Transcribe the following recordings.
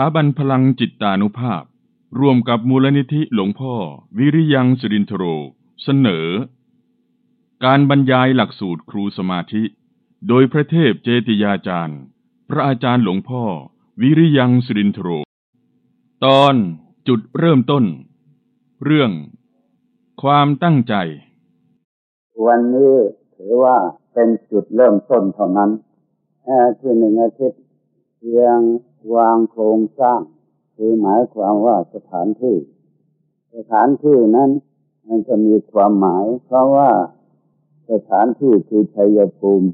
ถาบันพลังจิตตานุภาพ ร่วมกับมูลนิธิหลวงพ่อ วิริยังสุรินทโร เสนอ การบรรยายหลักสูตรครูสมาธิ โดยพระเทพเจติยาจารย์ พระอาจารย์หลวงพ่อ วิริยังสุรินทโร ตอนจุดเริ่มต้น เรื่อง ความตั้งใจ วันนี้ถือว่าเป็นจุดเริ่มต้นเท่านั้นเอ่อที่หนึ่งอาทิตย์เพียง วางโครงสร้าง คือหมายความว่าสถานที่ สถานที่นั้นมันจะมีความหมาย เพราะว่าสถานที่คือชัยภูมิ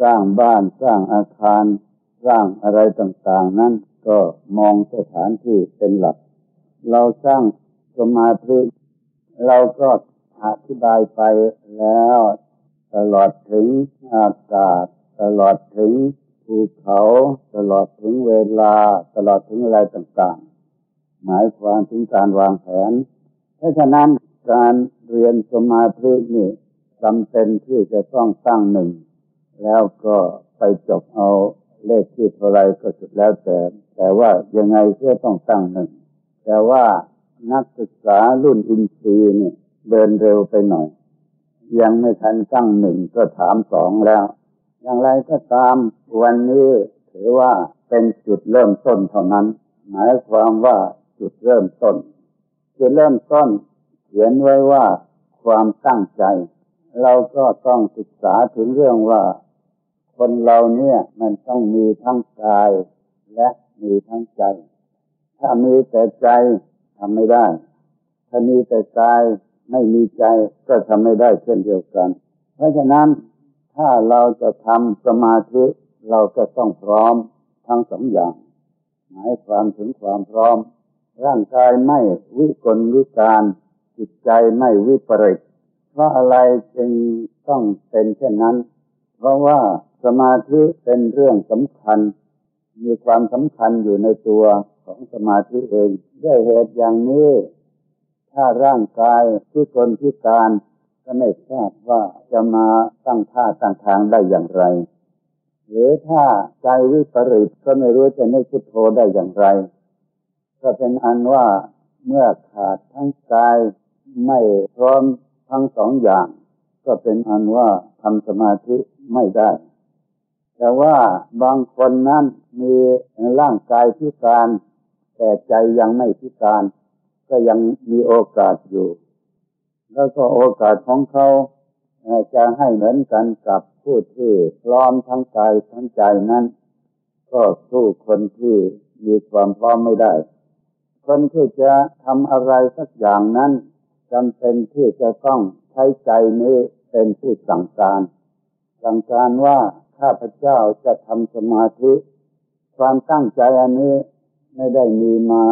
สร้างบ้านสร้างอาคาร สร้างอะไรต่าง ๆ นั้นก็มองสถานที่เป็นหลัก เราสร้างสมาธิเราก็อธิบายไปแล้ว ตลอดถึงอากาศ ตลอดถึง ภูเขาตลอดถึงเวลาตลอดถึงอะไรต่างๆ หมายความถึงการวางแผน เพราะฉะนั้นการเรียนสมาธินี่จำเป็นที่จะต้องตั้งหนึ่ง แล้วก็ไปจบเอาเลขที่เท่าไรก็สุดแล้วแต่ แต่ว่ายังไงเพื่อต้องตั้งหนึ่ง แต่ว่านักศึกษารุ่นอินทรีย์เนี่ยเดินเร็วไปหน่อย ยังไม่ทันตั้งหนึ่งก็ถามสองแล้ว อย่างไรก็ตามวันนี้ถือว่าเป็นจุดเริ่มต้นเท่านั้น หมายความว่าจุดเริ่มต้น จุดเริ่มต้น เขียนไว้ว่าความตั้งใจ เราก็ต้องศึกษาถึงเรื่องว่า คนเราเนี่ยมันต้องมีทั้งกายและมีทั้งใจ ถ้ามีแต่ใจทำไม่ได้ ถ้ามีแต่กายไม่มีใจก็ทำไม่ได้เช่นเดียวกัน เพราะฉะนั้น ถ้าเราจะทำสมาธิเราก็ต้องพร้อมทั้งสองอย่าง หมายความถึงความพร้อม ร่างกายไม่วิกลวิการจิตใจไม่วิปริตเพราะอะไรจึงต้องเป็นเช่นนั้น เพราะว่าสมาธิเป็นเรื่องสำคัญ มีความสำคัญอยู่ในตัวของสมาธิเองด้วยเหตุอย่างนี้ ถ้าร่างกายที่คนพิการ ก็ไม่ทราบว่าจะมาตั้งท่าตั้งทางได้อย่างไร หรือถ้าใจวิปริตก็ไม่รู้จะนึกพุทโธได้อย่างไร ก็เป็นอันว่าเมื่อขาดทั้งกายไม่พร้อมทั้งสองอย่าง ก็เป็นอันว่าทำสมาธิไม่ได้ แต่ว่าบางคนนั้นมีร่างกายพิการ แต่ใจยังไม่พิการ ก็ยังมีโอกาสอยู่ แล้วก็โอกาสของเขาจะให้เหมือนกันกับผู้ที่พร้อมทั้งกายทั้งใจนั้น ก็สู้คนที่มีความพร้อมไม่ได้ คนที่จะทำอะไรสักอย่างนั้นจำเป็นที่จะต้องใช้ใจนี้เป็นผู้สั่งการ สั่งการว่าข้าพเจ้าจะทำสมาธิ ความตั้งใจอันนี้ไม่ได้มีมา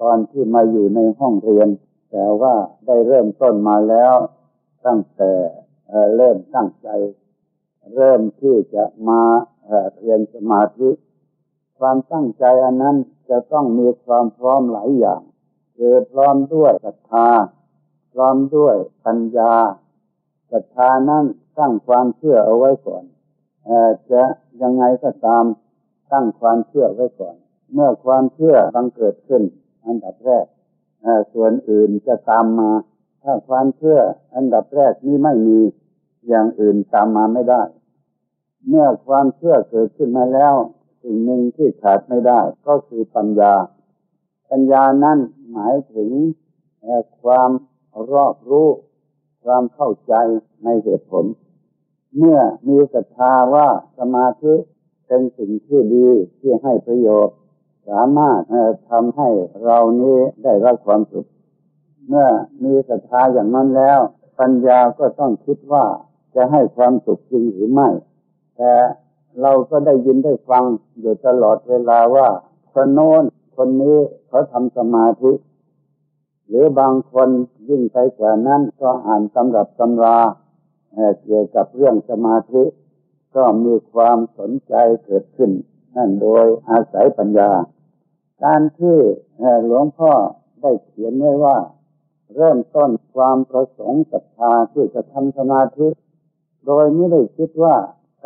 ตอนที่มาอยู่ในห้องเรียน แต่ว่าได้เริ่มต้นมาแล้ว ตั้งแต่เริ่มตั้งใจ เริ่มที่จะมาเรียนสมาธิ ความตั้งใจอันนั้นจะต้องมีความพร้อมหลายอย่าง คือพร้อมด้วยศรัทธา พร้อมด้วยปัญญาศรัทธานั้นตั้งความเชื่อเอาไว้ก่อนจะยังไงก็ตามตั้งความเชื่อไว้ก่อน เมื่อความเชื่อบังเกิดขึ้น อันดับแรก ส่วนอื่นจะตามมา ถ้าความเชื่ออันดับแรกนี้ไม่มีอย่างอื่นตามมาไม่ได้ เมื่อความเชื่อเกิดขึ้นมาแล้วสิ่งหนึ่งที่ขาดไม่ได้ ก็คือปัญญา ปัญญานั้นหมายถึงความรอบรู้ ความเข้าใจในเหตุผล เมื่อมีศรัทธาว่าสมาธิเป็นสิ่งที่ดีที่ให้ประโยชน์ สามารถทำให้เรานี้ได้รับความสุข เมื่อมีศรัทธาอย่างนั้นแล้ว ปัญญาก็ต้องคิดว่าจะให้ความสุขจริงหรือไม่ แต่เราก็ได้ยินได้ฟังอยู่ตลอดเวลาว่าคนโน้นคนนี้เขาทำสมาธิ หรือบางคนยิ่งไปกว่านั้นก็อ่านตำรับตำราเกี่ยวกับเรื่องสมาธิ ก็มีความสนใจเกิดขึ้น นั่นโดยอาศัยปัญญา การที่หลวงพ่อได้เขียนไว้ว่า เริ่มต้นความประสงค์ศรัทธาที่จะทำสมาธิ โดยไม่ได้คิดว่า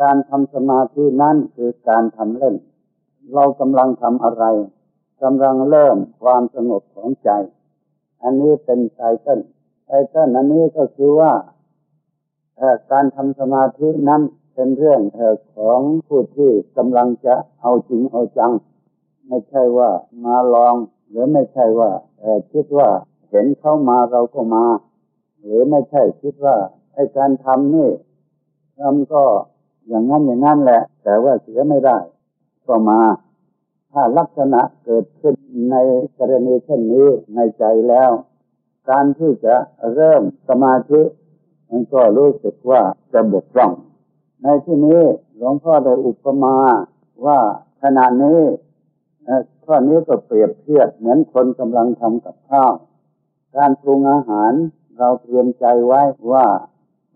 การทำสมาธินั้นคือการทำเล่น เรากำลังทำอะไรกำลังเริ่มความสงบของใจ อันนี้เป็นไตเติ้ลไตเติ้ลอันนี้ก็คือว่าการทำสมาธินั้น เป็นเรื่องของผู้ที่กำลังจะเอาจริงเอาจัง ไม่ใช่ว่ามาลอง หรือไม่ใช่ว่าคิดว่าเห็นเข้ามาเราก็มา หรือไม่ใช่คิดว่าไอ้การทำนี่ทำก็อย่างนั้นอย่างนั้นแหละ แต่ว่าเสียไม่ได้ก็มา ถ้าลักษณะเกิดขึ้นในกรณีเช่นนี้ในใจแล้ว การที่จะเริ่มสมาธิมันก็รู้สึกว่าจะบกพร่อง ในที่นี้หลวงพ่อได้อุปมาว่าขณะนี้ข้อนี้ก็เปรียบเทียบเหมือนคนกำลังทำกับข้าว การปรุงอาหารเราเตรียมใจไว้ว่า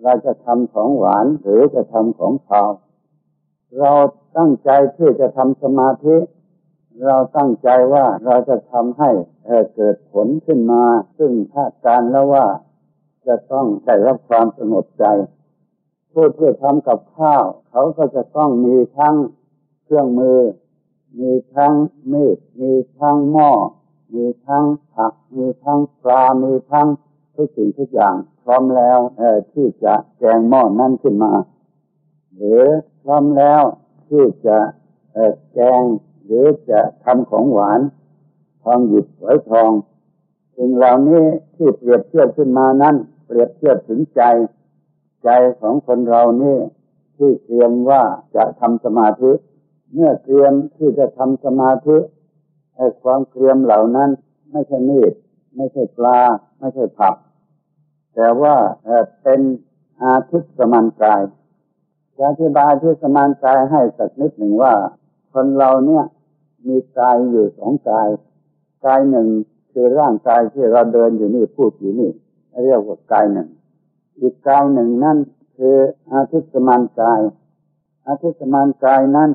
เราจะทำของหวานหรือจะทำของขาว เราตั้งใจที่จะทำสมาธิ เราตั้งใจว่าเราจะทำให้เกิดผลขึ้นมา ซึ่งคาดการแล้วว่าจะต้องได้รับความสงบใจ ผู้ที่ทำกับข้าว เขาก็จะต้องมีทั้งเครื่องมือ มีทั้งมีดมีทั้งหม้อ มีทั้งผัก มีทั้งปลา มีทั้งทุกสิ่งทุกอย่างพร้อมแล้วที่จะแกงหม้อนั่นขึ้นมา หรือพร้อมแล้วที่จะแกงหรือจะทำของหวานทองหยิบไว้ทองสิ่งเหล่านี้ที่เปรียบเทียบขึ้นมานั้น เปรียบเทียบถึงใจ ใจของคนเรานี่ที่เตรียมว่าจะทำสมาธิ เมื่อเตรียมที่จะทำสมาธิไอ้ความเตรียมเหล่านั้น ไม่ใช่มีดไม่ใช่ปลา ไม่ใช่ผัก แต่ว่าเป็นอาทิตสมานกายจะอธิบายที่สมานกายให้สักนิดหนึ่งว่า คนเราเนี่ยมีกายอยู่สองกาย กายหนึ่งคือร่างกายที่เราเดินอยู่นี่พูดอยู่นี่ เรียกว่ากายหนึ่ง อีกกายหนึ่งนั่นคืออาทิสมานกาย อาทิสมานกายนั้น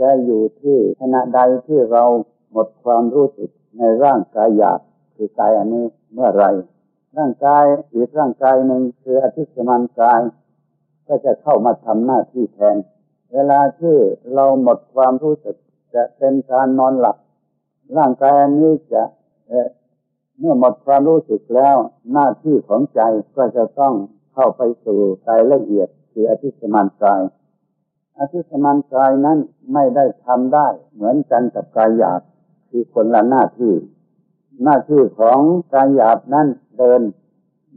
จะอยู่ที่ขณะใดที่เราหมดความรู้สึกในร่างกายหยาบคือกายอันนี้เมื่อไรร่างกายอีกร่างกายหนึ่งคืออธิสมานกาย ก็จะเข้ามาทำหน้าที่แทน เวลาที่เราหมดความรู้สึก จะเป็นการนอนหลับ ร่างกายอันนี้จะ เมื่อหมดความรู้สึกแล้ว หน้าที่ของใจก็จะต้องเข้าไปสู่กายละเอียดคืออธิสมานกายอธิสมานกายนั้นไม่ได้ทำได้เหมือนกันกับกายหยาบคือคนละหน้าที่ หน้าที่ของกายหยาบนั้นเดิน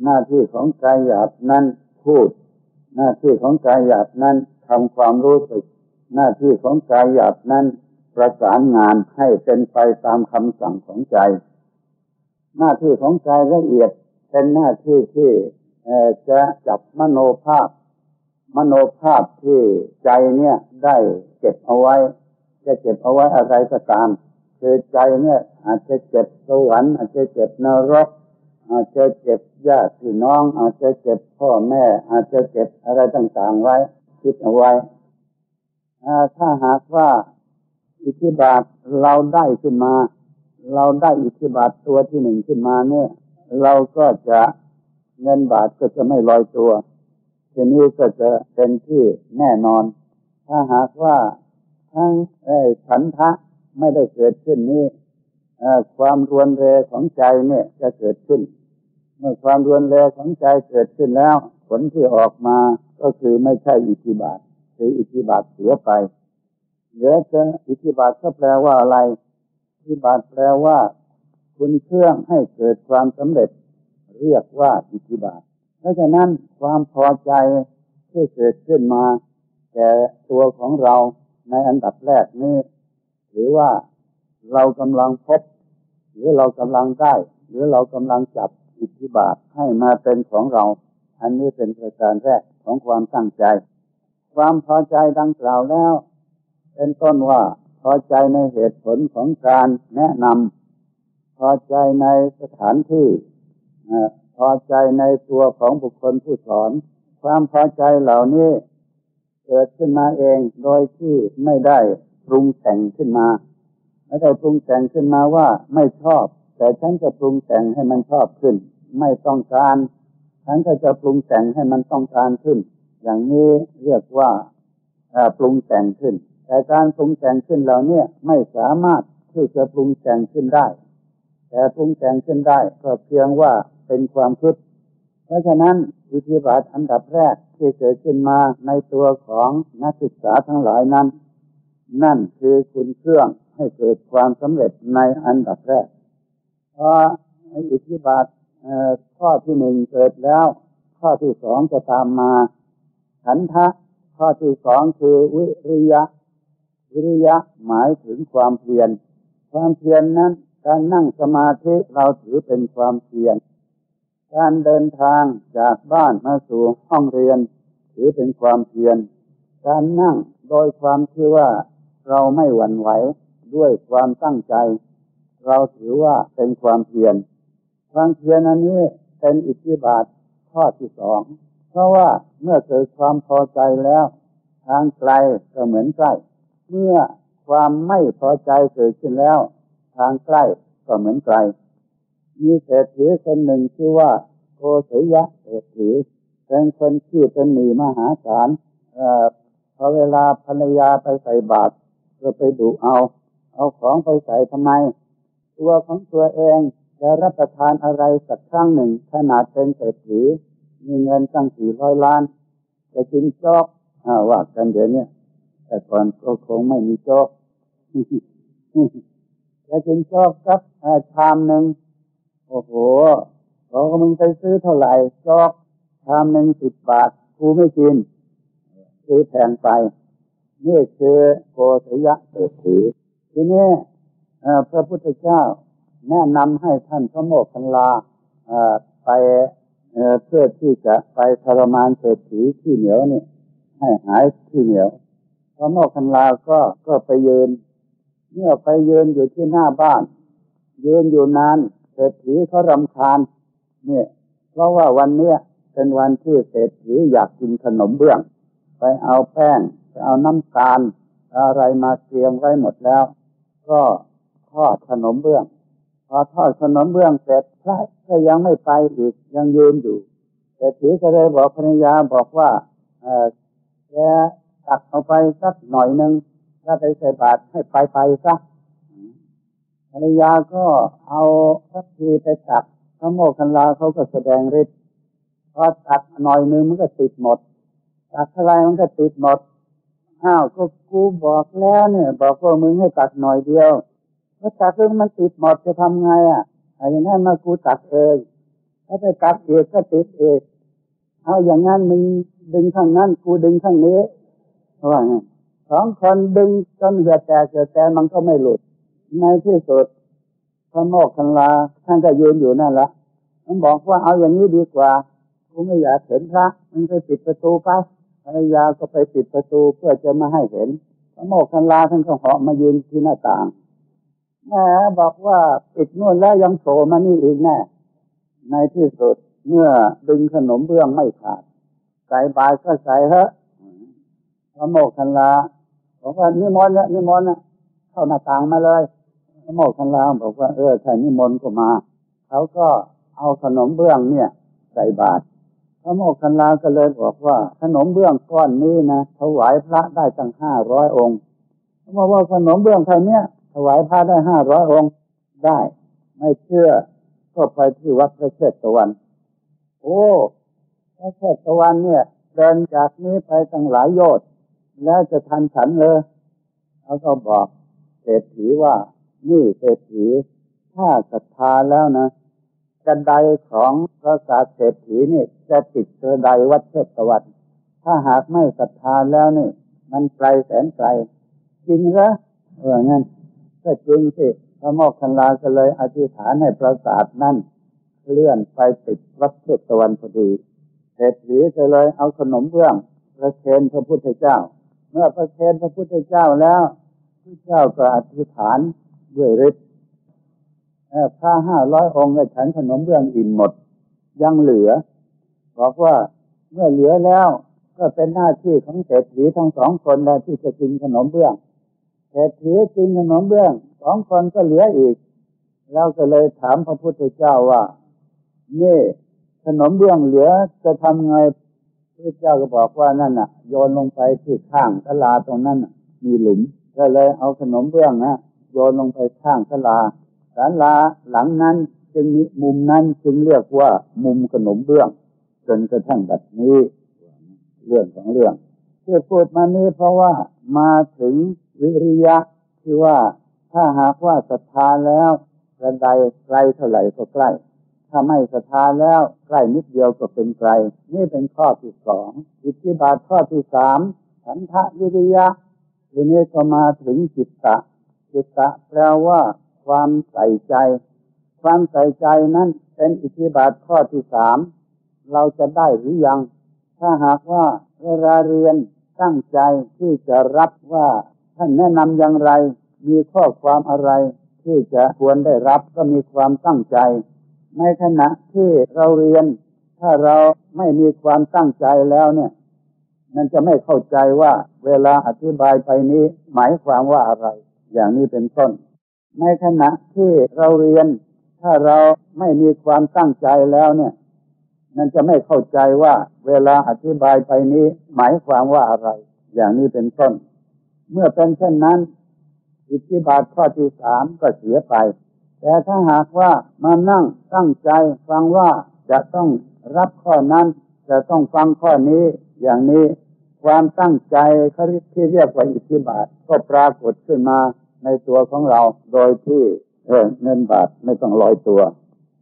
หน้าที่ของกายหยาบนั้นพูด หน้าที่ของกายหยาบนั้นทำความรู้สึก หน้าที่ของกายหยาบนั้นประสานงานให้เป็นไปตามคำสั่งของใจ หน้าที่ของกายละเอียดเป็นหน้าที่ที่จะจับมโนภาพ มโนภาพที่ใจเนี่ยได้เก็บเอาไว้ จะเก็บเอาไว้อะไรก็ตามคือใจเนี่ย อาจจะเจ็บสวรรค์อาจจะเจ็บนรกอาจจะเจ็บญาติพี่น้อง อาจจะเจ็บพ่อแม่ อาจจะเจ็บอะไรต่างๆไว้ คิดเอาไว้ถ้าหากว่าอิทธิบาทเราได้ขึ้นมา เราได้อิทธิบาทตัวที่หนึ่งขึ้นมาเนี่ย เราก็จะเงินบาทก็จะไม่ลอยตัว ทีนี้ก็จะเป็นที่แน่นอน ถ้าหากว่าทั้งไอ้ฉันทะไม่ได้เกิดขึ้นนี้ความรวนเรของใจเนี่ยจะเกิดขึ้น เมื่อความรวนเรของใจเกิดขึ้นแล้ว ผลที่ออกมาก็คือไม่ใช่อิทธิบาท คืออิทธิบาทเสียไปเหลือจะอิทธิบาทก็แปลว่าอะไร อิทธิบาทแปลว่า คุณเครื่องให้เกิดความสำเร็จ เรียกว่าอิทธิบาทเพราะฉะนั้นความพอใจที่เกิดขึ้นมาแก่ตัวของเราในอันดับแรกนี้หรือว่าเรากำลังพบ หรือเรากำลังได้ หรือเรากำลังจับอิทธิบาทให้มาเป็นของเรา อันนี้เป็นประการแรกของความตั้งใจ ความพอใจดังกล่าวแล้ว เป็นต้นว่า อใจในเหตุผลของการแนะนำพอใจในสถานที่พอใจในตัวของบุคคลผู้สอน ความพอใจเหล่านี้เกิดขึ้นมาเองโดยที่ไม่ได้ปรุงแต่งขึ้นมาไม่ได้ปรุงแต่งขึ้นมาว่าไม่ชอบ แต่ฉันจะปรุงแต่งให้มันชอบขึ้น ไม่ต้องการฉันก็จะปรุงแต่งให้มันต้องการขึ้น อย่างนี้เรียกว่าปรุงแต่งขึ้น แต่การปรุงแต่งขึ้นเหล่านี้ไม่สามารถที่จะปรุงแต่งขึ้นได้ แต่ปรุงแต่งขึ้นได้ก็เพียงว่าเป็นความคิด เพราะฉะนั้นอิธิบาทอันดับแรกที่เกิดขึ้นมาในตัวของนักศึกษาทั้งหลายนั้น นั่นคือคุณเครื่องให้เกิดความสำเร็จในอันดับแรกพออิทธิบาทข้อที่หนึ่งเกิดแล้ว ข้อที่สองจะตามมาขันธะข้อที่สองคือวิริยะ วิริยะหมายถึงความเพียร ความเพียรนนั้น การนั่งสมาธิเราถือเป็นความเพียร การเดินทางจากบ้านมาสู่ห้องเรียน ถือเป็นความเพียร การนั่งโดยความที่ว่าเราไม่หวั่นไหวด้วยความตั้งใจ เราถือว่าเป็นความเพียร ความเพียรอันนี้เป็นอิทธิบาทข้อที่สอง เพราะว่าเมื่อเกิดความพอใจแล้ว ทางไกลก็เหมือนใกล้ เมื่อความไม่พอใจเกิดขึ้นแล้ว ทางใกล้ก็เหมือนไกล มีเศรษฐีคนหนึ่งชื่อว่าโกศยะเศรษฐีเป็นคนที่เป็นหนีมหาศาลพอเวลาภรรยาไปใส่บาตรก็ไปดูเอา เอาของไปใส่ทำไม ตัวของตัวเองจะรับประทานอะไรสักครั้งหนึ่ง ขนาดเป็นเศรษฐีมีเงินตั้งสี่ร้อยล้าน จะกินจอกว่ากันเดี๋ยวนี้ แต่ก่อนก็คงไม่มีจอกจะกินจอกครับชามหนึ่งโอ้โหบอกมึงไปซื้อเท่าไหร่จอกชามหนึ่งสิบบาทกูไม่กินซื้อแพงไปนี่คือโกศยะเศรษฐีทีนี้พระพุทธเจ้าแนะนำให้ท่านพระโมกขันลาไปเพื่อที่จะไปทรมานเศรษฐีที่เหนียวนี่ให้หายที่เหนียว พระโมกขันลาก็ก็ไปยืน เมื่อไปยืนอยู่ที่หน้าบ้าน ยืนอยู่นานเศรษฐีเขารำคาญเนี่ยเพราะว่าวันเนี้ยเป็นวันที่เศรษฐีอยากกินขนมเบื้อง ไปเอาแป้งไปเอาน้ำตาลอะไรมาเตรียมไว้หมดแล้ว ก็ทอดขนมเบื้อง พอทอดขนมเบื้องเสร็จพระก็ยังไม่ไปอีกยังยืนอยู่แต่ถีก็เลยบอกภรรยาบอกว่าเออแก ตักเอาไปสักหน่อยหนึ่งถ้าไปใส่บาตรให้ไปไปซะภรรยาก็เอาสักทีไปตักพระโมคคันลาเขาก็แสดงฤทธิ์พอตักหน่อยหนึ่งมันก็ติดหมดตักอะไรมันก็ติดหมดอ้าวก็กูบอกแล้วเนี่ย บอกว่ามึงให้ตักหน่อยเดียวถ้าตักเรื่องมันติดหมดจะทำไงอะอย่างนั้นมากูตักเองถ้าไปตักเองก็ติดเองเอาอย่างนั้นมึงดึงข้างนั้นกูดึงข้างนี้ ว่าไงสองคนดึงจนเหยียดแตกเหยียดแตกมันก็ไม่หลุด ในที่สุดพระโมกขันลาท่านก็ยืนอยู่นั่นแหละมันบอกว่าเอาอย่างนี้ดีกว่ากูไม่อยากเห็นพระมันไปปิดประตูไปภรรยาก็ไปปิดประตูเพื่อจะมาให้เห็นพระโมกขันลาท่านก็เหาะมายืนที่หน้าต่างแม่บอกว่าปิดนู่นแล้วยังโผล่มานี่อีกแน่ ในที่สุดเมื่อดึงขนมเบื้องไม่ขาดใส่บายก็ใส่เถอะ พระโมกขันลาบอกว่านิมนต์เนี่ยนิมนต์นะเข้าหน้าต่างมาเลยพระโมกขันลาบอกว่าเออถ้านิมนต์ก็มาเขาก็เอาขนมเบื้องเนี่ย ใส่บาตรพระโมกขันลาก็เลยบอกว่า ขนมเบื้องก้อนนี้นะถวายพระได้ตั้งห้าร้อยองค์เขาบอกว่าขนมเบื้องเท่านี้ถวายพระได้ห้าร้อยองค์ได้ ไม่เชื่อก็ไปที่วัดพระเชตวัน โอ้พระเชตวันเนี่ยเดินจากนี้ไปตั้งหลายโยชน์ แล้วจะทันฉันเลยเขาก็บอกเศรษฐีว่า นี่เศรษฐีถ้าศรัทธาแล้วนะกระไดของพระศาสเศรษฐีนี่จะติดกระไดวัดเชตวันถ้าหากไม่ศรัทธาแล้วนี่ มันไกลแสนไกล จริงเหรอเอองั้นก็จริงสิพระโมกขันลาก็เลยอธิษฐานให้ปราสาทนั่นเคลื่อนไปติดวัดเทศตะวันพอดี เศรษฐีก็เลยเอาขนมเบื้องประเคนพระพุทธเจ้า มื่อประเคนพระพุทธเจ้าแล้วพระเจ้าก็อธิษฐานด้วยฤทธิ์พระห้าร้อยองค์ฉันขนมเบื้องอิ่มหมด ยังเหลือ บอกว่าเมื่อเหลือแล้วก็เป็นหน้าที่ของเศรษฐีทั้งสองคนแล้วที่จะกินขนมเบื้องเศรษฐีกินขนมเบื้องสองคนก็เหลืออีก แล้วก็เลยถามพระพุทธเจ้าว่า นี่ขนมเบื้องเหลือจะทำไง พระเจ้าก็บอกว่านั่นน่ะ โยนลงไปที่ข้างตลาตรงนั้นมีหลุมก็เลยเอาขนมเบื้องนะโยนลงไปข้างศาลาศาลาหลังนั้นจึงมีมุมนั้นจึงเรียกว่ามุมขนมเบื้อง จนกระทั่งบัดนี้ เรื่องของเรื่องที่พูดมานี้เพราะว่ามาถึงวิริยะที่ว่าถ้าหากว่าศรัทธาแล้วกระไดไกลเท่าไหร่ก็ใกล้ ถ้าไม่ศรัทธาแล้วใกล้นิดเดียวก็เป็นไกล นี่เป็นข้อที่สองอิทธิบาทข้อที่สามฉันทะวิริยะทีนี้ก็มาถึงจิตตะ จิตตะแปลว่า ความใส่ใจ ความใส่ใจนั้นเป็นอิทธิบาทข้อที่สามเราจะได้หรือยัง ถ้าหากว่าเวลาเรียนตั้งใจที่จะรับว่าท่านแนะนำอย่างไร มีข้อความอะไร ที่จะควรได้รับก็มีความตั้งใจ ในขณะที่เราเรียน ถ้าเราไม่มีความตั้งใจแล้วเนี่ย มันจะไม่เข้าใจว่าเวลาอธิบายไปนี้หมายความว่าอะไร อย่างนี้เป็นต้น ในขณะที่เราเรียน ถ้าเราไม่มีความตั้งใจแล้วเนี่ย มันจะไม่เข้าใจว่าเวลาอธิบายไปนี้ หมายความว่าอะไร อย่างนี้เป็นต้น เมื่อเป็นเช่นนั้น อิทธิบาทข้อที่สามก็เสียไป แต่ถ้าหากว่ามานั่งตั้งใจฟังว่าจะต้องรับข้อนั้น จะต้องฟังข้อนี้อย่างนี้ความตั้งใจคริที่เรียกว่าอิทธิบาทก็ปรากฏขึ้นมาในตัวของเราโดยที่เงินบาทไม่ต้องลอยตัว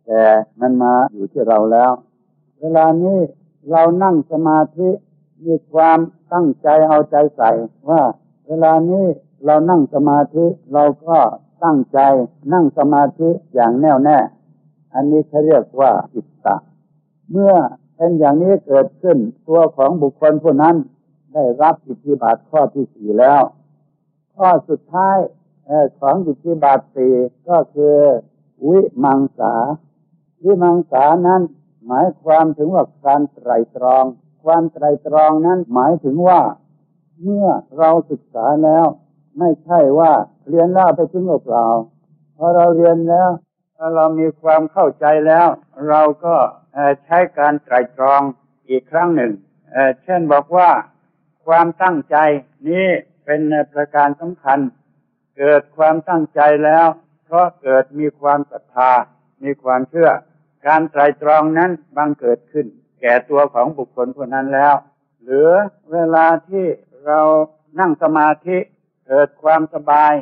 แต่มันมาอยู่ที่เราแล้ว เวลานี้เรานั่งสมาธิมีความตั้งใจเอาใจใส่ว่า เวลานี้เรานั่งสมาธิเราก็ ตั้งใจนั่งสมาธิอย่างแน่วแน่ อันนี้เขาเรียกว่าอิตตะ เมื่อเป็นอย่างนี้เกิดขึ้นตัวของบุคคลผู้นั้นได้รับอิทธิบาทข้อที่สี่แล้ว ข้อสุดท้ายของอิทธิบาทสี่ก็คือ วิมังสา วิมังสานั้นหมายความถึงว่าการไตรตรอง ความไตรตรองนั้นหมายถึงว่า เมื่อเราศึกษาแล้ว ไม่ใช่ว่าเรียนแล้วไปทิ้งเปล่าพอเราเรียนแล้วถ้าเรามีความเข้าใจแล้ว เราก็ใช้การไตรตรองอีกครั้งหนึ่งเช่นบอกว่าความตั้งใจนี้เป็นประการสำคัญ เกิดความตั้งใจแล้ว เพราะเกิดมีความศรัทธา มีความเชื่อ การไตรตรองนั้นบังเกิดขึ้น แก่ตัวของบุคคลผู้นั้นแล้ว หรือเวลาที่เรานั่งสมาธิ เกิดความสบาย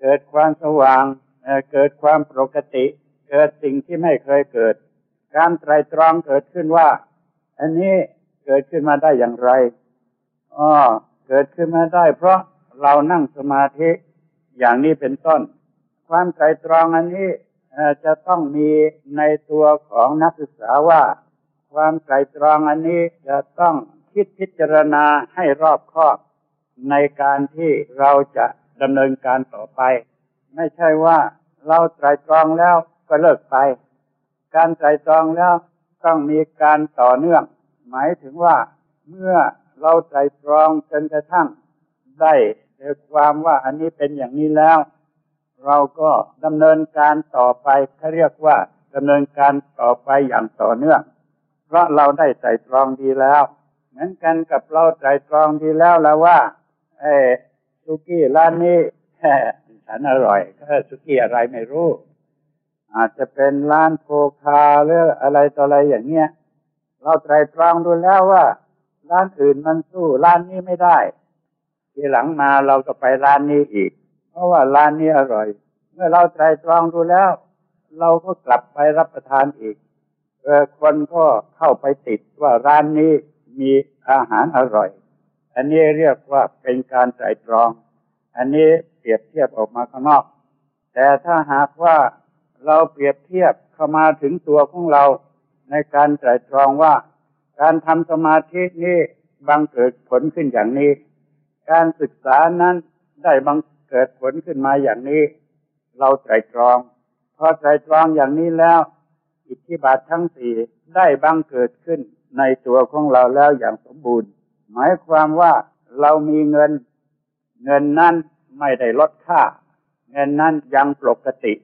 เกิดความสว่าง เกิดความปกติ เกิดสิ่งที่ไม่เคยเกิด การไตรตรองเกิดขึ้นว่า อันนี้เกิดขึ้นมาได้อย่างไรอ๋อเกิดขึ้นมาได้ เพราะเรานั่งสมาธิอย่างนี้เป็นต้น ความไตรตรองอันนี้จะต้องมีในตัวของนักศึกษาว่า ความไตรตรองอันนี้จะต้องคิดพิจารณาให้รอบคอบ ในการที่เราจะดำเนินการต่อไป ไม่ใช่ว่าเราไตรตรองแล้วก็เลิกไป การไตรตรองแล้วต้องมีการต่อเนื่อง หมายถึงว่าเมื่อเราไตรตรองจนกระทั่งได้เดความว่าอันนี้เป็นอย่างนี้แล้ว เราก็ดำเนินการต่อไปเขาเรียกว่าดำเนินการต่อไปอย่างต่อเนื่อง เพราะเราได้ใส่ตรองดีแล้วเหมือนกันกับเราใส่ตรองดีแล้วแล้วว่า เอสุกี้ร้านนี้ฉันอร่อยก็สุกี้อะไรไม่รู้ อาจจะเป็นร้านโพคาหรืออะไรต่ออะไรอย่างเงี้ยเราไตรตรองดูแล้วว่าร้านอื่นมันสู้ร้านนี้ไม่ได้ ทีหลังมาเราก็ไปร้านนี้อีก เพราะว่าร้านนี้อร่อย เมื่อเราใจตรองดูแล้ว เราก็กลับไปรับประทานอีกคนก็เข้าไปติดว่าร้านนี้มีอาหารอร่อย อันนี้เรียกว่าเป็นการใจตรอง อันนี้เปรียบเทียบออกมาข้างนอก แต่ถ้าหากว่าเราเปรียบเทียบเข้ามาถึงตัวของเรา ในการใจตรองว่า การทำสมาธินี้บังเกิดผลขึ้นอย่างนี้ การศึกษานั้นได้บังเกิดผลขึ้นมาอย่างนี้ เราไตรตรองพอไตรตรองอย่างนี้แล้ว อิทธิบาททั้งสี่ได้บังเกิดขึ้นในตัวของเราแล้วอย่างสมบูรณ์ หมายความว่าเรามีเงิน เงินนั้นไม่ได้ลดค่า เงินนั้นยังปกติ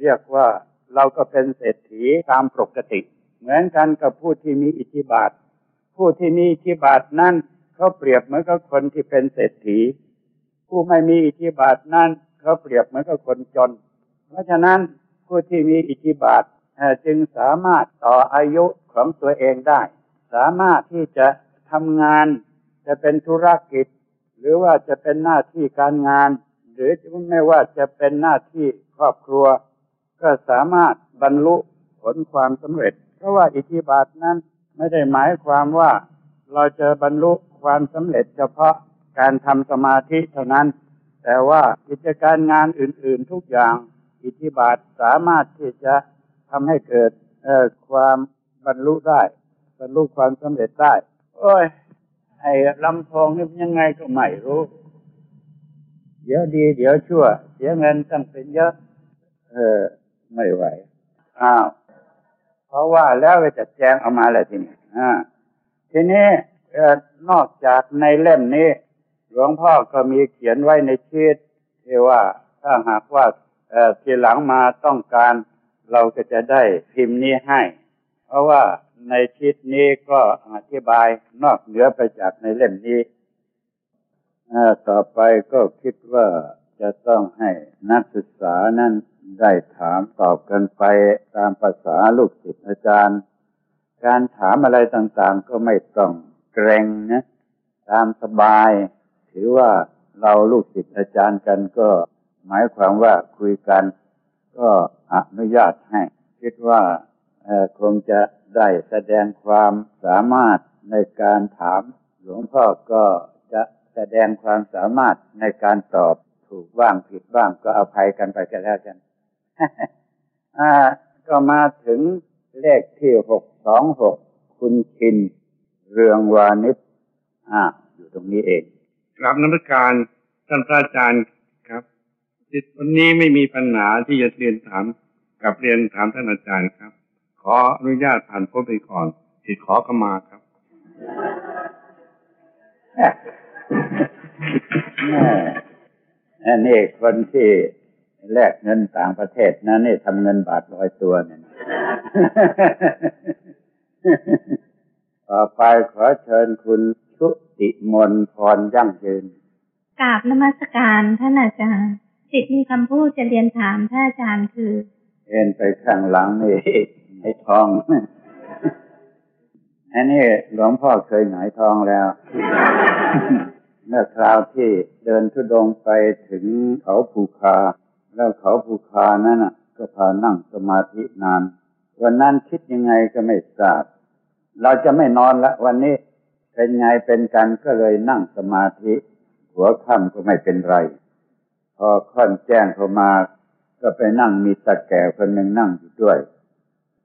เรียกว่าเราก็เป็นเศรษฐีตามปกติ เหมือนกันกับผู้ที่มีอิทธิบาท ผู้ที่มีอิทธิบาทนั้นเขาเปรียบเหมือนกับคนที่เป็นเศรษฐี ผู้ไม่มีอิทธิบาทนั้นเขาเปรียบเหมือนกับคนจน เพราะฉะนั้นผู้ที่มีอิทธิบาทจึงสามารถต่ออายุของตัวเองได้ สามารถที่จะทำงาน จะเป็นธุรกิจ หรือว่าจะเป็นหน้าที่การงาน หรือไม่ว่าจะเป็นหน้าที่ครอบครัว ก็สามารถบรรลุผลความสำเร็จ เพราะว่าอิทธิบาทนั้นไม่ได้หมายความว่าเราจะบรรลุความสำเร็จเฉพาะการทำสมาธิเท่านั้น แต่ว่ากิจการงานอื่น ๆ ทุกอย่าง อิทธิบาทสามารถที่จะทำให้เกิดความบรรลุได้ บรรลุความสำเร็จได้ โอ้ย ไอ้ลำโพงนี่ยังไงก็ไม่รู้ เดี๋ยวดี เดี๋ยวชั่ว เสียเงินตั้งเป็นเยอะ เออ ไม่ไหว อ้าว เพราะว่าแล้วไปจัดแจงเอามาแหละทีนี้อ่าทีนี้นอกจากในเล่มนี้ หลวงพ่อก็มีเขียนไว้ในชีตที่ว่าถ้าหากว่าทีหลังมาต้องการเราก็จะได้พิมพ์นี้ให้ เพราะว่า ในชีตนี้ก็อธิบายนอกเหนือไปจากในเล่มนี้ ต่อไปก็คิดว่าจะต้องให้นักศึกษานั้นได้ถามตอบกันไปตามภาษาลูกศิษย์อาจารย์ การถามอะไรต่างๆ ก็ไม่ต้องเกรงนะตามสบาย ถือว่าเราลูกศิษย์อาจารย์กันก็หมายความว่าคุยกัน ก็อนุญาตให้ คิดว่า คงจะได้แสดงความสามารถในการถาม หลวงพ่อก็จะแสดงความสามารถในการตอบถูกบ้างผิดบ้างก็อภัยกันไปกันแล้วกันก็มาถึงเลขที่หกสองหกคุณชิน เรืองวานิชอ่า อยู่ตรงนี้เอง ครับนักการท่านพระอาจารย์ครับวันนี้ไม่มีปัญหาที่จะเรียนถามกับเรียนถามท่านอาจารย์ครับ ขออนุญาตผ่านพ้นไปก่อนที่ขอเข้ามาครับอันนี้คนที่แลกเงินต่างประเทศนะนี่ทำเงินบาทร้อยตัวเนี่ยต่อไปขอเชิญคุณชุติมนพรยั่งยืนกราบนมัสการท่านอาจารย์จิตมีคำพูดจะเรียนถามท่านอาจารย์คือ เอ็นไปข้างหลังนี่ ให้ทองอันนี้หลวงพ่อเคยหงายทองแล้ว เมื่อคราวที่เดินทุดงไปถึงเขาภูคา แล้วเขาภูคานั้นก็พานั่งสมาธินาน วันนั้นคิดยังไงก็ไม่ทราบ เราจะไม่นอนละวันนี้เป็นไงเป็นกันก็เลยนั่งสมาธิ หัวค่ำก็ไม่เป็นไร พอค่อนแจ้งเข้ามา ก็ไปนั่งมีตะแก่คนหนึ่งนั่งอยู่ด้วย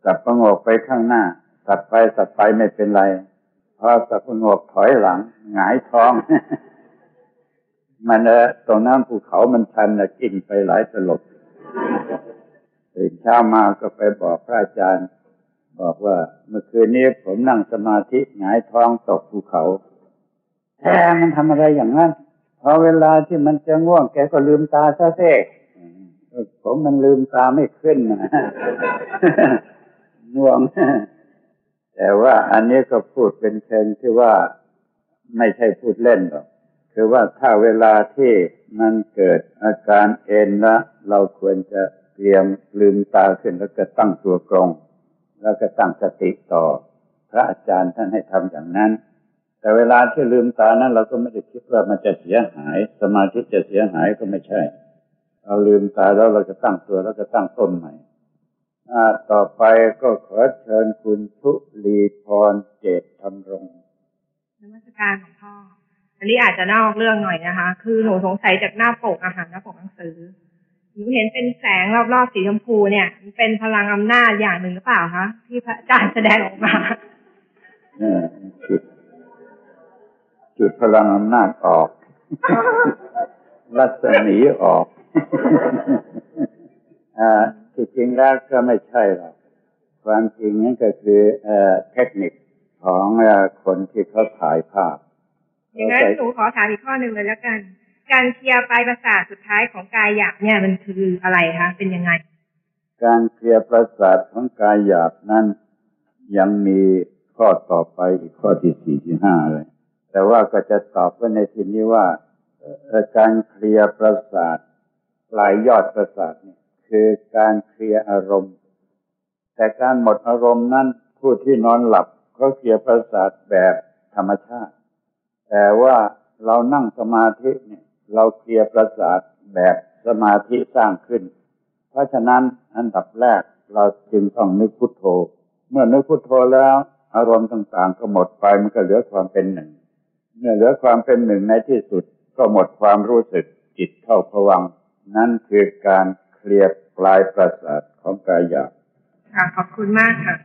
สับประงกไปข้างหน้า สับไปสับไปไม่เป็นไรพอสับประงกถอยหลังหงายท้อง มันเออตรงนั้นภูเขามันชันนะกิ่งไปหลายตลบตื่นเช้ามาก็ไปบอกพระอาจารย์ บอกว่าเมื่อคืนนี้ผมนั่งสมาธิหงายท้องตกภูเขาแท้มันทำอะไรอย่างนั้นพอเวลาที่มันจะง่วงแกก็ลืมตาซะเซ่ผมมันลืมตาไม่ขึ้นนะ ง่วง แต่ว่าอันนี้ก็พูดเป็นเชิงที่ว่าไม่ใช่พูดเล่นหรอก คือว่าถ้าเวลาที่มันเกิดอาการเอ็นละเราควรจะเตรียมลืมตาขึ้นแล้วก็ตั้งตัวตรง แล้วก็ตั้งสติต่อ พระอาจารย์ท่านให้ทำอย่างนั้น แต่เวลาที่ลืมตานั้น เราก็ไม่ได้คิดว่ามันจะเสียหาย สมาธิจะเสียหายก็ไม่ใช่ เราลืมตาแล้วเราจะตั้งตัวแล้วก็ตั้งต้นใหม่ ต่อไปก็ขอเชิญคุณทุลีพรเจตธรรมรงนมัสการของพ่ออันนี้อาจจะนอกเรื่องหน่อยนะคะ คือหนูสงสัยจากหน้าปกอาหารหน้าปกหนังสือ หนูเห็นเป็นแสงรอบๆสีชมพูเนี่ย มันเป็นพลังอำนาจอย่างหนึ่งหรือเปล่าคะที่พระอาจารย์แสดงออกมาจุดจุดพลังอำนาจออก รัศมีออก อ ที่จริงแล้วก็ไม่ใช่หรอก ความจริงนั่นก็คือเทคนิคของคนที่เขาถ่ายภาพ อย่างนั้นหนูขอถามอีกข้อหนึ่งเลยแล้วกัน การเคลียร์ปลายประสาทสุดท้ายของกายหยาบเนี่ยมันคืออะไรคะ เป็นยังไง การเคลียร์ประสาทของกายหยาบนั้น ยังมีข้อต่อไปอีกข้อที่สี่ที่ห้าเลย แต่ว่าก็จะตอบไว้ในทีนี้ว่าการเคลียร์ประสาทปลายยอดประสาทเนี่ย คือการเคลียร์อารมณ์ แต่การหมดอารมณ์นั้นผู้ที่นอนหลับก็เคลียร์ประสาทแบบธรรมชาติ แต่ว่าเรานั่งสมาธิเนี่ย เราเคลียร์ประสาทแบบสมาธิสร้างขึ้น เพราะฉะนั้นอันดับแรกเราจึงต้องนึกพุทโธ เมื่อนึกพุทโธแล้ว อารมณ์ต่างๆ ก็หมดไปมันก็เหลือความเป็นหนึ่ง เมื่อเหลือความเป็นหนึ่งในที่สุดก็หมดความรู้สึกจิตเข้าผวัง นั่นคือการ เคลียร์ปลายประสาทของกายหยาบค่ะขอบคุณมากค่ะ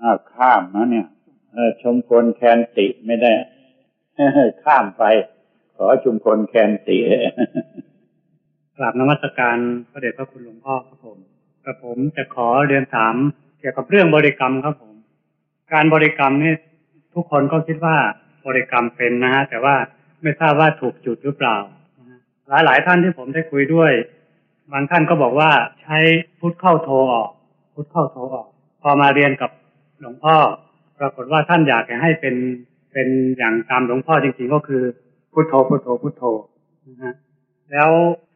อ้าวข้ามนะเนี่ยเออชมพลแคนติไม่ได้ ข้ามไป ขอชุมพลแคนติกราบนมัสการพระเดชพระคุณหลวงพ่อครับผมกระผมจะขอเรียนถามเกี่ยวกับเรื่องบริกรรมครับผม การบริกรรมนี่ทุกคนก็คิดว่าบริกรรมเป็นนะฮะแต่ว่าไม่ทราบว่าถูกจุดหรือเปล่าหลายหลายๆท่านที่ผมได้คุยด้วย บางท่านก็บอกว่าใช้พุทเข้าโทออก พุทเข้าโทออก พอมาเรียนกับหลวงพ่อ ปรากฏว่าท่านอยากให้เป็นเป็นอย่างตามหลวงพ่อจริงๆก็คือพุทโธพุทโธพุทโธนะฮะแล้ว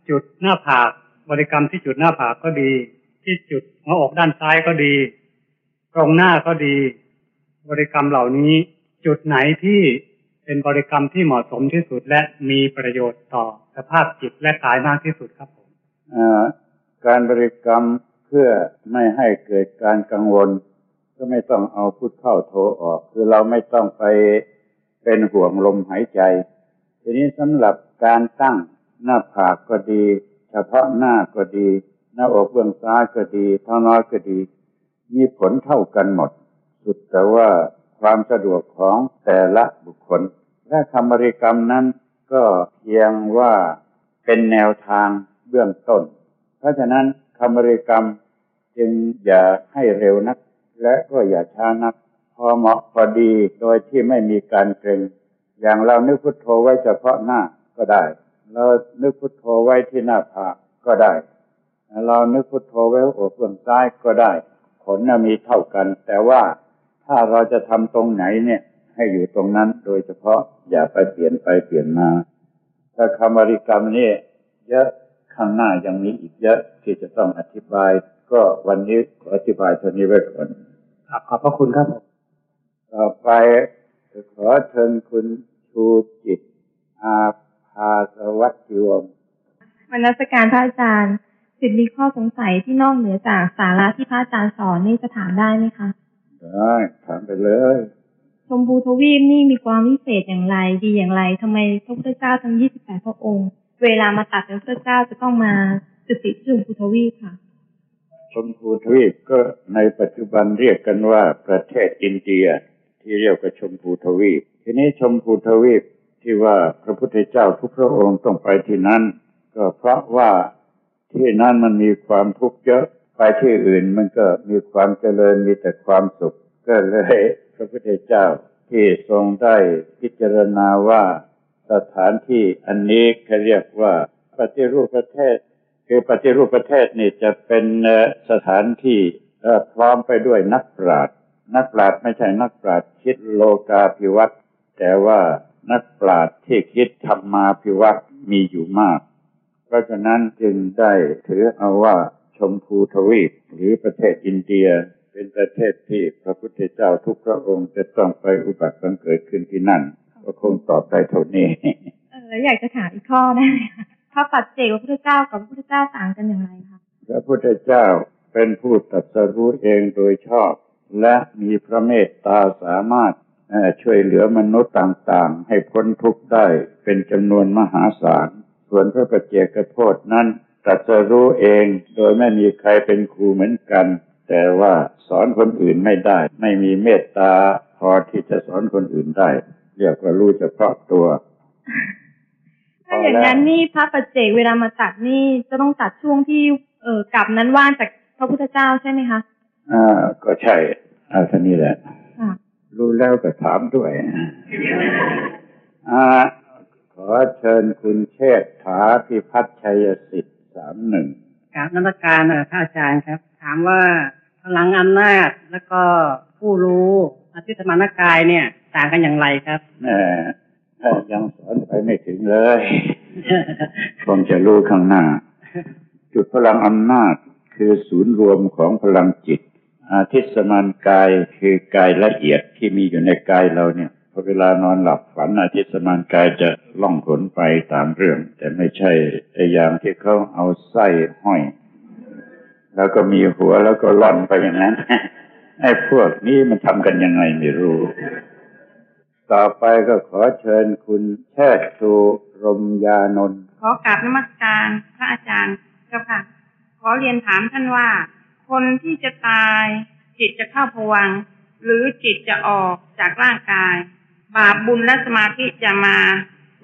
จุดหน้าผากบริกรรมที่จุดหน้าผากก็ดี ที่จุดหัวอกด้านซ้ายก็ดี ตรงหน้าก็ดี บริกรรมเหล่านี้ จุดไหนที่เป็นบริกรรมที่เหมาะสมที่สุดและมีประโยชน์ต่อสภาพจิตและกายมากที่สุดครับผม การบริกรรมเพื่อไม่ให้เกิดการกังวล ก็ไม่ต้องเอาพุทเข้าโทออก คือเราไม่ต้องไปเป็นห่วงลมหายใจ ทีนี้สำหรับการตั้งหน้าผากก็ดี เฉพาะหน้าก็ดี หน้าอกเบื้องซ้ายก็ดีเท่าน้อยก็ดี มีผลเท่ากันหมด สุดแต่ว่าความสะดวกของแต่ละบุคคลและคำบริกรรมนั้นก็เพียงว่าเป็นแนวทาง เบื้องต้น เพราะฉะนั้นคำบริกรรมจึงอย่าให้เร็วนัก และก็อย่าช้านัก พอเหมาะพอดีโดยที่ไม่มีการเกรงอย่างเรานึกพุทโธไว้เฉพาะหน้าก็ได้ เรานึกพุทโธไว้ที่หน้าผากก็ได้ เรานึกพุทโธไว้หัวเบื้องซ้ายก็ได้ ผลน่ะมีเท่ากัน แต่ว่าถ้าเราจะทำตรงไหนเนี่ย ให้อยู่ตรงนั้นโดยเฉพาะอย่าไปเปลี่ยนไปเปลี่ยนมาถ้าคำบริกรรมนี่เยอะ ข้างหน้ายังมีอีกเยอะที่จะต้องอธิบาย ก็วันนี้ขออธิบายเท่านี้ไว้ก่อนครับขอบพระคุณครับผมต่อไปขอเชิญคุณชูจิต อาภาสวัสดิวงศ์มนัสการพระอาจารย์สิทธิ์มีข้อสงสัยที่นอกเหนือจากสาระที่พระอาจารย์สอนนี่จะถามได้ไหมคะได้ถามไปเลยชมพูทวีปนี่มีความพิเศษอย่างไรดีอย่างไรทำไมพระพุทธเจ้าทั้ง 28 พระองค์ เวลามาตัดเป็นพระเจ้าจะต้องมาจุติที่ชมพูทวีปค่ะ ชมพูทวีปก็ในปัจจุบันเรียกกันว่าประเทศอินเดีย ที่เรียกว่าชมพูทวีป ทีนี้ชมพูทวีปที่ว่าพระพุทธเจ้าทุกพระองค์ต้องไปที่นั้น ก็เพราะว่าที่นั่นมันมีความทุกข์เยอะไปที่อื่นมันก็มีความเจริญมีแต่ความสุข ก็เลยพระพุทธเจ้าที่ทรงได้พิจารณาว่า สถานที่อันนี้เขาเรียกว่าปฏิรูปประเทศ คือปฏิรูปประเทศนี่จะเป็นสถานที่พร้อมไปด้วยนักปราชญ์นักปราชญ์ไม่ใช่นักปราชญ์คิดโลกาภิวัตน์แต่ว่านักปราชญ์ที่คิดธรรมาภิวัตน์มีอยู่มาก เพราะฉะนั้นจึงได้ถือเอาว่าชมพูทวีปหรือประเทศอินเดียเป็นประเทศที่พระพุทธเจ้าทุกพระองค์จะต้องไปอุบัติบังเกิดขึ้นที่นั่น ก็คงตอบได้เท่านี้ เออแล้วอยากจะถามอีกข้อได้ไหมคะพระปัจเจกพระพุทธเจ้ากับพระพุทธเจ้าต่างกันอย่างไรคะพระพุทธเจ้าเป็นผู้ตรัสรู้เองโดยชอบ และมีพระเมตตาสามารถเอ่อช่วยเหลือมนุษย์ต่างๆ ให้พ้นทุกข์ได้เป็นจำนวนมหาศาล ส่วนพระปัจเจกโพธนั้นตรัสรู้เองโดยไม่มีใครเป็นครูเหมือนกัน แต่ว่าสอนคนอื่นไม่ได้ ไม่มีเมตตาพอที่จะสอนคนอื่นได้ เรียกว่ารู้เฉพาะตัว ถ้าอย่างนั้นนี่พระปัจเจกเวลามาตัดนี่จะต้องตัดช่วงที่เออกลับนั้นว่างจากพระพุทธเจ้าใช่ไหมคะอ่าก็ใช่อาท่านี้แหละค่ะรู้แล้วก็ถามด้วยอ่าขอเชิญคุณเชษฐาพิพัฒน์ชัยสิทธิ์สามหนึ่งกราบนมัสการเอ่อพระอาจารย์ครับ ถามว่าพลังอำนาจแล้วก็ผู้รู้ อธิสมานกายเนี่ย ต่างกันอย่างไรครับแหม่ยังสอนไปไม่ถึงเลยคงจะรู้ข้างหน้า จุดพลังอำนาจคือศูนย์รวมของพลังจิต อาทิตสมานกายคือกายละเอียดที่มีอยู่ในกายเราเนี่ยพอเวลานอนหลับฝันอาทิตสมานกายจะล่องขนไปตามเรื่อง แต่ไม่ใช่ไอ้อย่างที่เขาเอาไส้ห้อย แล้วก็มีหัวแล้วก็ล่อนไปอย่างนั้น ไอ้พวกนี้มันทำกันยังไงไม่รู้ ต่อไปก็ขอเชิญคุณแช่ชูรมยานนท์ขอกราบนมัสการพระอาจารย์เจ้าค่ะ ขอเรียนถามท่านว่า คนที่จะตายจิตจะเข้าภวัง หรือจิตจะออกจากร่างกาย บาปบุญและสมาธิจะมา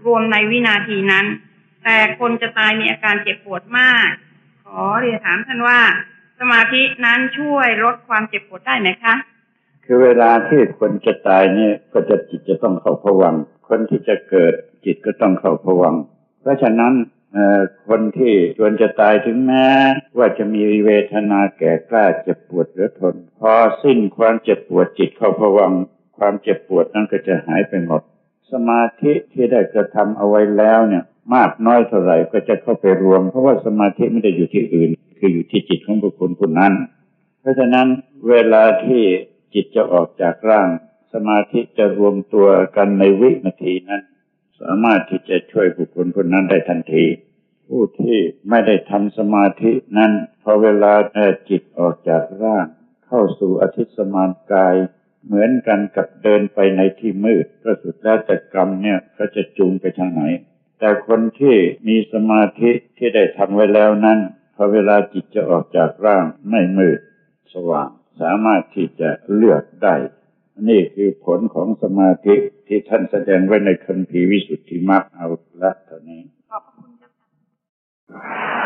รวมในวินาทีนั้น แต่คนจะตายมีอาการเจ็บปวดมาก ขอเรียนถามท่านว่า สมาธินั้นช่วยลดความเจ็บปวดได้ไหมคะ คือเวลาที่คนจะตายเนี่ยก็จะจิตจะต้องเข้าภวังคนที่จะเกิดจิตก็ต้องเข้าภวังเพราะฉะนั้นคนที่ควรจะตายถึงแม้ว่าจะมีเวทนาแก่กล้าเจ็บปวดเหลือทน พอสิ้นความเจ็บปวดจิตเข้าภวัง ความเจ็บปวดนั้นก็จะหายไปหมด สมาธิที่ได้กระทำเอาไว้แล้วเนี่ย มากน้อยเท่าไหร่ก็จะเข้าไปรวม เพราะว่าสมาธิไม่ได้อยู่ที่อื่น คืออยู่ที่จิตของบุคคลคนนั้น เพราะฉะนั้นเวลาที่จิตจะออกจากร่าง สมาธิจะรวมตัวกันในวินาทีนั้น สามารถที่จะช่วยบุคคลคนนั้นได้ทันที ผู้ที่ไม่ได้ทำสมาธินั้นพอเวลาจิตออกจากร่าง เข้าสู่อธิสมานกายเหมือนกันกับเดินไปในที่มืดก็สุดแล้วแต่กรรมเนี่ยก็จะจูงไปทางไหน แต่คนที่มีสมาธิที่ได้ทำไว้แล้วนั้น อเวลาจิตจะออกจากร่างไม่มืดสว่าง สามารถที่จะเลือกได้ นี่คือผลของสมาธิที่ท่านแสดงไว้ในคัมภีร์วิสุทธิมรรคเอาละเท่านี้ขอบคุณจ้ะ